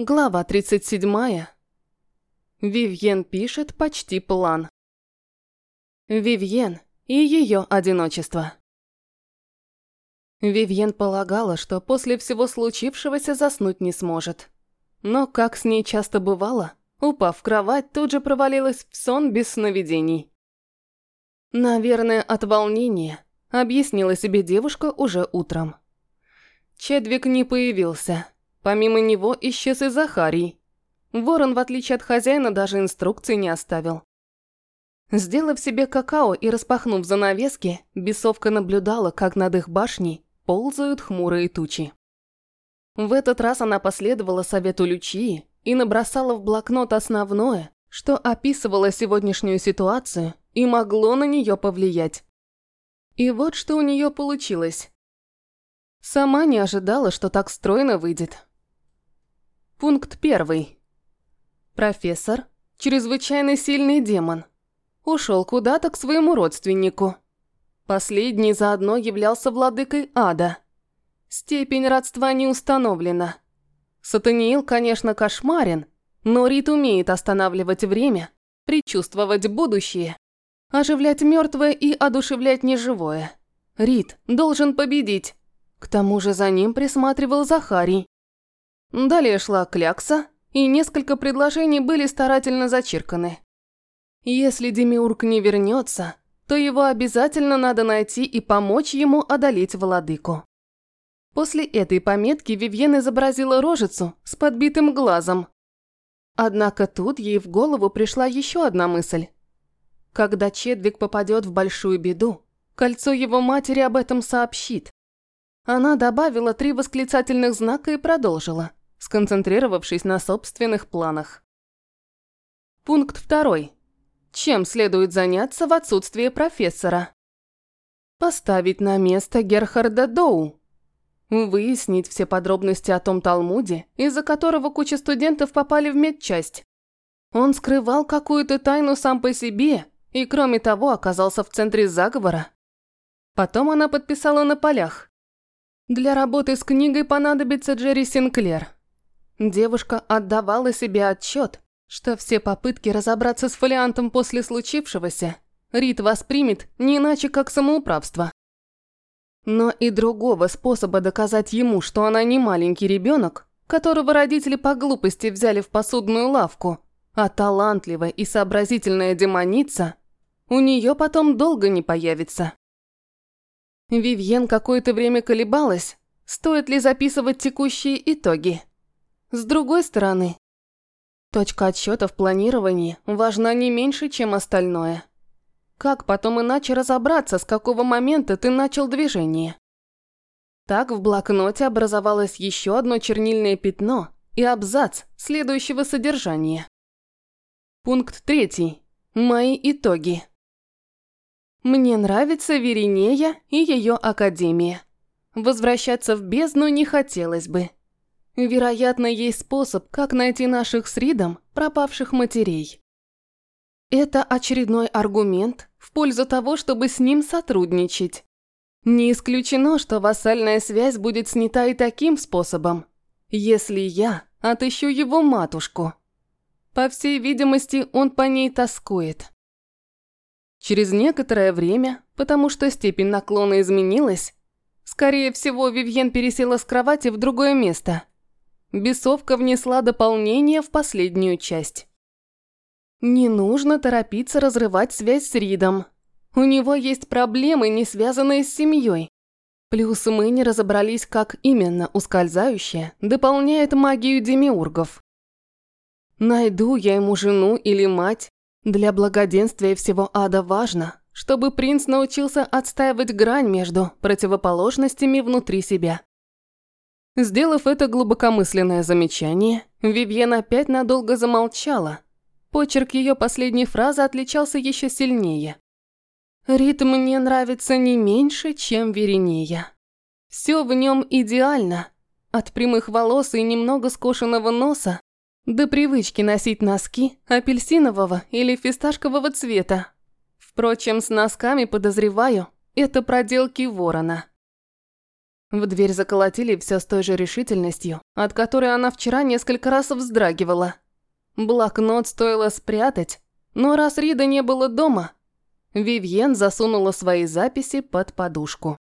Глава 37. Вивьен пишет почти план. Вивьен и ее одиночество. Вивьен полагала, что после всего случившегося заснуть не сможет. Но, как с ней часто бывало, упав в кровать, тут же провалилась в сон без сновидений. Наверное, от волнения, объяснила себе девушка уже утром. Чедвик не появился. Помимо него исчез и Захарий. Ворон, в отличие от хозяина, даже инструкции не оставил. Сделав себе какао и распахнув занавески, бесовка наблюдала, как над их башней ползают хмурые тучи. В этот раз она последовала совету Лючии и набросала в блокнот основное, что описывало сегодняшнюю ситуацию и могло на нее повлиять. И вот что у нее получилось. Сама не ожидала, что так стройно выйдет. Пункт первый. Профессор, чрезвычайно сильный демон, ушел куда-то к своему родственнику. Последний заодно являлся владыкой ада. Степень родства не установлена. Сатаниил, конечно, кошмарен, но Рит умеет останавливать время, предчувствовать будущее, оживлять мертвое и одушевлять неживое. Рит должен победить. К тому же за ним присматривал Захарий. Далее шла клякса, и несколько предложений были старательно зачерканы. Если Демиург не вернется, то его обязательно надо найти и помочь ему одолеть владыку. После этой пометки Вивьен изобразила рожицу с подбитым глазом. Однако тут ей в голову пришла еще одна мысль. Когда Чедвик попадет в большую беду, кольцо его матери об этом сообщит. Она добавила три восклицательных знака и продолжила сконцентрировавшись на собственных планах. Пункт второй. Чем следует заняться в отсутствие профессора? Поставить на место Герхарда Доу. Выяснить все подробности о том Талмуде, из-за которого куча студентов попали в медчасть. Он скрывал какую-то тайну сам по себе и, кроме того, оказался в центре заговора. Потом она подписала на полях. Для работы с книгой понадобится Джерри Синклер – Девушка отдавала себе отчет, что все попытки разобраться с фолиантом после случившегося Рит воспримет не иначе, как самоуправство. Но и другого способа доказать ему, что она не маленький ребенок, которого родители по глупости взяли в посудную лавку, а талантливая и сообразительная демоница, у нее потом долго не появится. Вивьен какое-то время колебалась, стоит ли записывать текущие итоги. С другой стороны, точка отсчета в планировании важна не меньше, чем остальное. Как потом иначе разобраться, с какого момента ты начал движение? Так в блокноте образовалось еще одно чернильное пятно и абзац следующего содержания. Пункт третий. Мои итоги. Мне нравится Веринея и ее академия. Возвращаться в бездну не хотелось бы. Вероятно, есть способ, как найти наших с Ридом пропавших матерей. Это очередной аргумент в пользу того, чтобы с ним сотрудничать. Не исключено, что вассальная связь будет снята и таким способом, если я отыщу его матушку. По всей видимости, он по ней тоскует. Через некоторое время, потому что степень наклона изменилась, скорее всего, Вивьен пересела с кровати в другое место – Бесовка внесла дополнение в последнюю часть. Не нужно торопиться разрывать связь с Ридом. У него есть проблемы, не связанные с семьей. Плюс мы не разобрались, как именно ускользающее дополняет магию демиургов. Найду я ему жену или мать. Для благоденствия всего ада важно, чтобы принц научился отстаивать грань между противоположностями внутри себя. Сделав это глубокомысленное замечание, Вивьен опять надолго замолчала. Почерк ее последней фразы отличался еще сильнее. «Ритм мне нравится не меньше, чем Веринея. Все в нем идеально. От прямых волос и немного скошенного носа до привычки носить носки апельсинового или фисташкового цвета. Впрочем, с носками, подозреваю, это проделки ворона. В дверь заколотили все с той же решительностью, от которой она вчера несколько раз вздрагивала. Блокнот стоило спрятать, но раз Рида не было дома, Вивьен засунула свои записи под подушку.